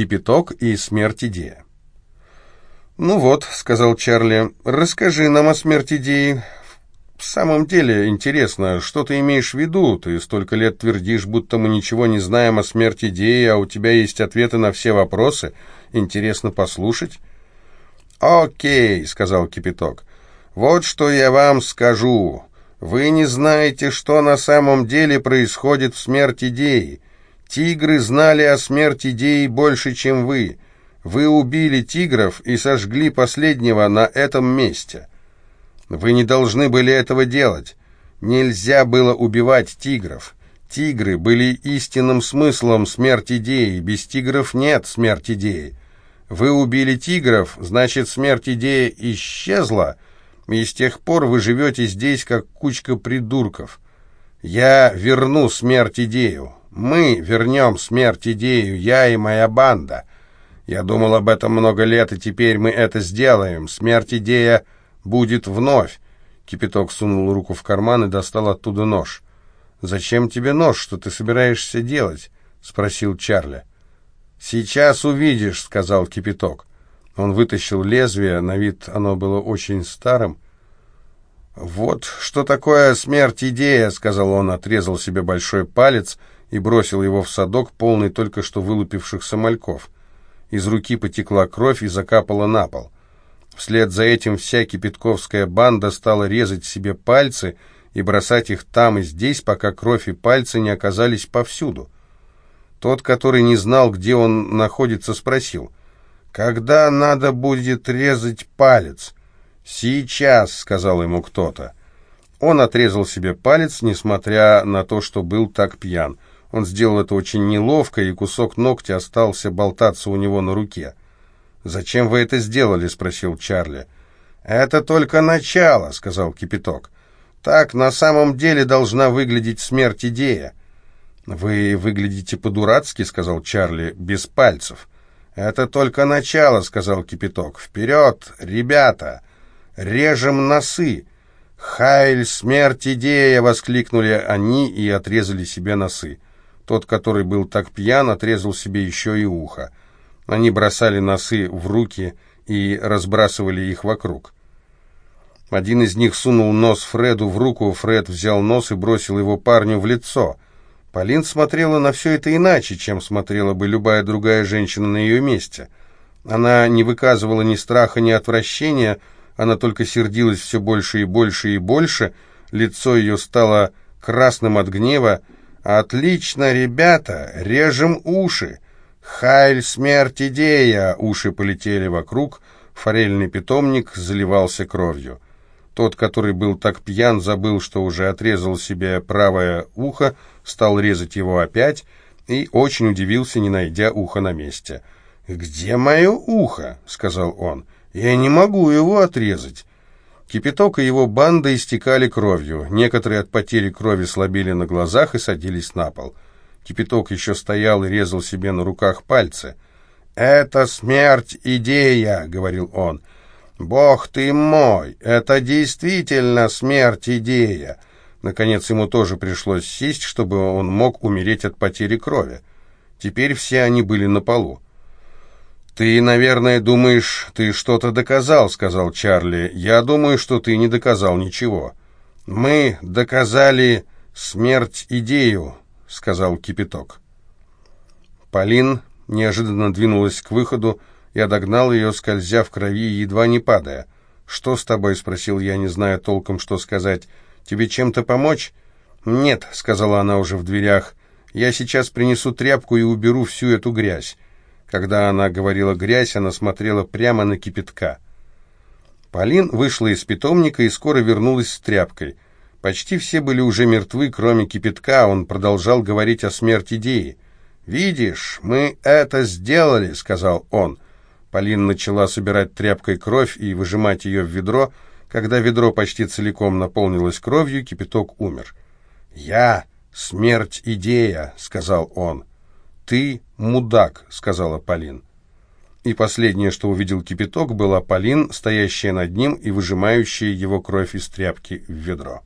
Кипяток и смерть идея. «Ну вот», — сказал Чарли, — «расскажи нам о смерти идеи. В самом деле интересно, что ты имеешь в виду? Ты столько лет твердишь, будто мы ничего не знаем о смерти идеи, а у тебя есть ответы на все вопросы. Интересно послушать?» «Окей», — сказал Кипяток, — «вот что я вам скажу. Вы не знаете, что на самом деле происходит в смерти идеи. Тигры знали о смерти идеи больше, чем вы. Вы убили тигров и сожгли последнего на этом месте. Вы не должны были этого делать. Нельзя было убивать тигров. Тигры были истинным смыслом смерти идеи. Без тигров нет смерти идеи. Вы убили тигров, значит, смерть идеи исчезла, и с тех пор вы живете здесь, как кучка придурков. Я верну смерть идею. Мы вернем смерть идею, я и моя банда. Я думал об этом много лет, и теперь мы это сделаем. Смерть идея будет вновь. Кипяток сунул руку в карман и достал оттуда нож. «Зачем тебе нож? Что ты собираешься делать?» — спросил Чарли. «Сейчас увидишь», — сказал Кипяток. Он вытащил лезвие, на вид оно было очень старым. «Вот что такое смерть идея», — сказал он, отрезал себе большой палец и бросил его в садок, полный только что вылупившихся мальков. Из руки потекла кровь и закапала на пол. Вслед за этим вся кипятковская банда стала резать себе пальцы и бросать их там и здесь, пока кровь и пальцы не оказались повсюду. Тот, который не знал, где он находится, спросил, «Когда надо будет резать палец?» «Сейчас», — сказал ему кто-то. Он отрезал себе палец, несмотря на то, что был так пьян. Он сделал это очень неловко, и кусок ногтя остался болтаться у него на руке. «Зачем вы это сделали?» — спросил Чарли. «Это только начало», — сказал Кипяток. «Так на самом деле должна выглядеть смерть идея». «Вы выглядите по-дурацки», — сказал Чарли, — «без пальцев». «Это только начало», — сказал Кипяток. «Вперед, ребята! Режем носы!» «Хайль, смерть, идея!» — воскликнули они и отрезали себе носы. Тот, который был так пьян, отрезал себе еще и ухо. Они бросали носы в руки и разбрасывали их вокруг. Один из них сунул нос Фреду в руку, Фред взял нос и бросил его парню в лицо. Полин смотрела на все это иначе, чем смотрела бы любая другая женщина на ее месте. Она не выказывала ни страха, ни отвращения, она только сердилась все больше и больше и больше, лицо ее стало красным от гнева, «Отлично, ребята! Режем уши!» «Хайль, смерть, идея!» Уши полетели вокруг, форельный питомник заливался кровью. Тот, который был так пьян, забыл, что уже отрезал себе правое ухо, стал резать его опять и очень удивился, не найдя ухо на месте. «Где мое ухо?» — сказал он. «Я не могу его отрезать. Кипяток и его банда истекали кровью. Некоторые от потери крови слабели на глазах и садились на пол. Кипяток еще стоял и резал себе на руках пальцы. «Это смерть идея», — говорил он. «Бог ты мой, это действительно смерть идея». Наконец ему тоже пришлось сесть, чтобы он мог умереть от потери крови. Теперь все они были на полу. «Ты, наверное, думаешь, ты что-то доказал», — сказал Чарли. «Я думаю, что ты не доказал ничего». «Мы доказали смерть идею», — сказал Кипяток. Полин неожиданно двинулась к выходу, я догнал ее, скользя в крови, едва не падая. «Что с тобой?» — спросил я, не зная толком, что сказать. «Тебе чем-то помочь?» «Нет», — сказала она уже в дверях. «Я сейчас принесу тряпку и уберу всю эту грязь». Когда она говорила «грязь», она смотрела прямо на кипятка. Полин вышла из питомника и скоро вернулась с тряпкой. Почти все были уже мертвы, кроме кипятка, он продолжал говорить о смерти идеи. «Видишь, мы это сделали», — сказал он. Полин начала собирать тряпкой кровь и выжимать ее в ведро. Когда ведро почти целиком наполнилось кровью, кипяток умер. «Я — смерть идея», — сказал он. «Ты мудак», — сказала Полин. И последнее, что увидел кипяток, была Полин, стоящая над ним и выжимающая его кровь из тряпки в ведро.